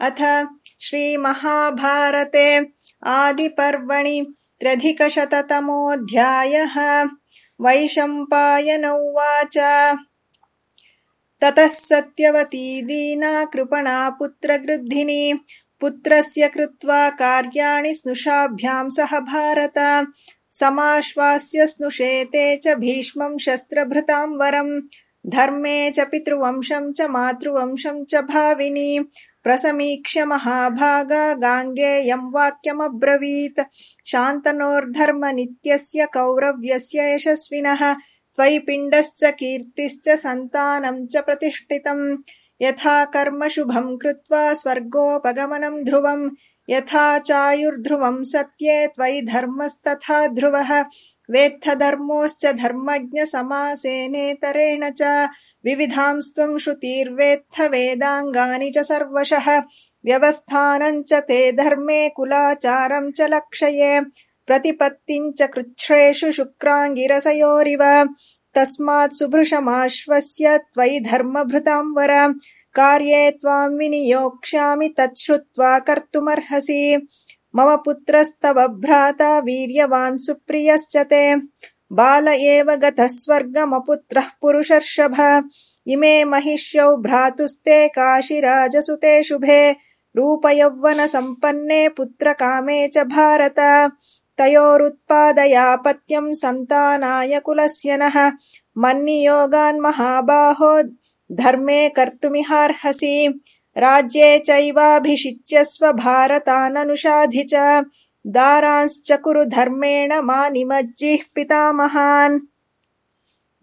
अथ श्रीमहाभारते आदिपर्वणि त्र्यधिकशततमोऽध्यायः। वैशम्पायन उवाच। ततः सत्यवती दीना कृपणा पुत्रगृद्धिनी। पुत्रस्य कृत्वा कार्याणि स्नुषाभ्याम् सह भारत। समाश्वास्य स्नुषेते च भीष्मम् शस्त्रभृताम् वरम्। धर्मे च पितृवंशम् च मातृवंशम् च भाविनी प्रसमीक्ष्य महाभागा गाङ्गेयम् वाक्यमब्रवीत्। शान्तनोर्धर्मनित्यस्य कौरव्यस्य यशस्विनः त्वयि पिण्डश्च कीर्तिश्च सन्तानम् च प्रतिष्ठितम्। यथा कर्म शुभम् कृत्वा स्वर्गोपगमनम् ध्रुवम् यथा चायुर्ध्रुवम् सत्ये त्वयि धर्मस्तथा ध्रुवः। वेत्थधर्मोश्च धर्मज्ञसमासेनेतरेण च विविधांस्त्वम् श्रुतिर्वेत्थ वेदाङ्गानि च सर्वशः। व्यवस्थानम् च ते धर्मे कुलाचारम् च लक्षये। प्रतिपत्तिम् च कृच्छ्रेषु शुक्राङ्गिरसयोरिव। तस्मात् सुभृशमाश्वस्य त्वयि धर्मभृताम् वर। कार्ये त्वाम् विनियोक्ष्यामि तच्छ्रुत्वा कर्तुमर्हसि। मम पुत्रस्तव भ्राता वीर्यवान् सुप्रियश्च ते बाल एव गतः स्वर्गमपुत्रः पुरुषर्षभ। इमे महिष्यौ भ्रातुस्ते काशिराजसुते शुभे। रूपयौवनसम्पन्ने पुत्रकामे च भारत। तयोरुत्पादयापत्यम् सन्तानाय कुलस्य नः। मन्नियोगान्महाबाहो धर्मे कर्तुमिहार्हसि। राज्ये चैवाभिषिच्यस्व भारताननुषाधि च दारांश्च कुरु धर्मेण मा निमज्जिः पितामहान्।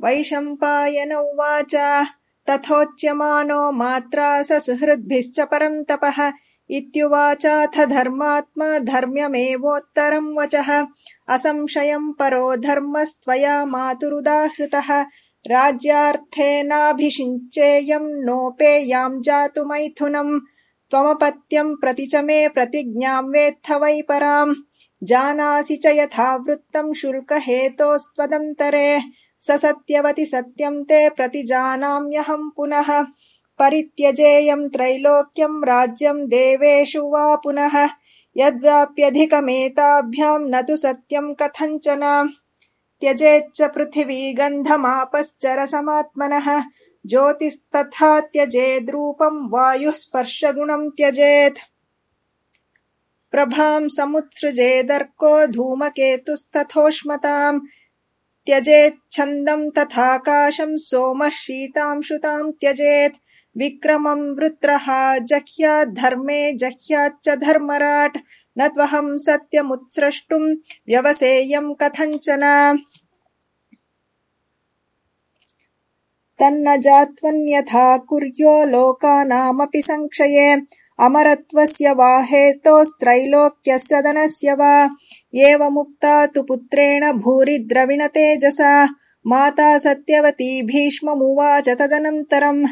वैशम्पायन उवाच तथोच्यमानो मात्रा स सुहृद्भिश्च परम् तपः इत्युवाचाथ धर्मात्मा धर्म्यमेवोत्तरम् वचः। असंशयम् परो धर्मस्त्वया मातुरुदाहृतः राज्यार्थेनाभिषिञ्चेयम् नोपेयाम् जातुमैथुनम् त्वमपत्यम् च मे प्रतिज्ञाम् वेत्थ वै पराम्। जानासि च यथावृत्तम् शुल्कहेतोस्त्वदन्तरे स सत्यवति सत्यम् ते प्रतिजानाम्यहम् पुनः। परित्यजेयम् त्रैलोक्यम् राज्यम् देवेषु वा पुनः। यद्वाप्यधिकमेताभ्याम् न तु सत्यम् कथञ्चन। त्यजेच्च पृथिवी गन्धमापश्चरसमात्मनः ज्योतिस्तथा त्यजेद्रूपम् वायुः स्पर्शगुणम् त्यजेत्। प्रभाम् समुत्सृजेदर्को धूमकेतुस्तथोष्मताम् त्यजेच्छन्दम् तथाकाशम् सोमः शीतांशुताम् त्यजेत्। विक्रमम् वृत्रः जह्याद्धर्मे जह्याच्च धर्मराट् न त्वहम् सत्यमुत्स्रष्टुम् व्यवसेयम् कथञ्चन तन्न जात्वन्यथा कुर्यो लोकानामपि संक्षये। अमरत्वस्य वा हेतोस्त्रैलोक्यस्य दनस्य वा। एवमुक्ता तु पुत्रेण भूरि द्रविणतेजसा माता सत्यवती भीष्ममुवाच तदनन्तरम्।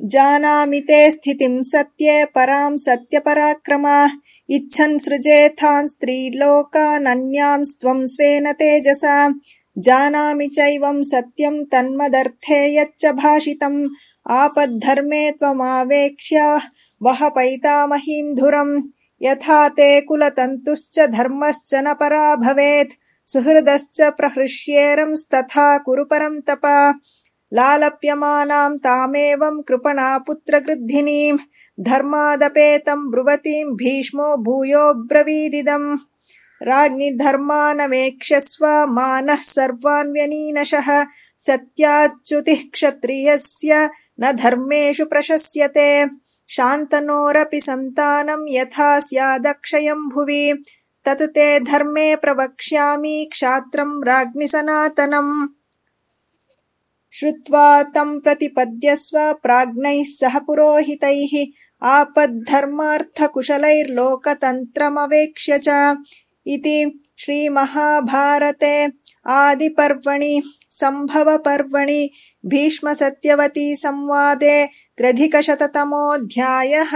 जानामि ते स्थितिम् सत्ये पराम् सत्यपराक्रमा। इच्छन् सृजेथान् स्त्रीलोकानन्यांस्त्वम् स्वेन तेजसा जानामि चैवम् सत्यम् तन्मदर्थे यच्च भाषितम्। आपद्धर्मे त्वमावेक्ष्य वह पैतामहीम् धुरम्। यथा ते कुलतन्तुश्च धर्मश्च न परा भवेत्। सुहृदश्च प्रहृष्येरंस्तथा कुरु परम् तप। लालप्यमानाम् तामेवम् कृपणा पुत्रगृद्धिनीम् धर्मादपेतम् ब्रुवतीम् भीष्मो भूयोऽब्रवीदिदम् राज्ञि धर्मानवेक्ष्यस्व मानः सर्वान्व्यनीनशः सत्याच्युतिः क्षत्रियस्य न धर्मेषु प्रशस्यते। शान्तनोरपि सन्तानम् यथा स्यादक्षयम् भुवि तत् ते धर्मे प्रवक्ष्यामि क्षात्रम् राज्ञि सनातनम् श्रुत्वा तम् प्रतिपद्यस्व प्राज्ञैः सह पुरोहितैः आपद्धर्मार्थकुशलैर्लोकतन्त्रमवेक्ष्य च इति श्रीमहाभारते आदिपर्वणि सम्भवपर्वणि भीष्मसत्यवती संवादे त्र्यधिकशततमोऽध्यायः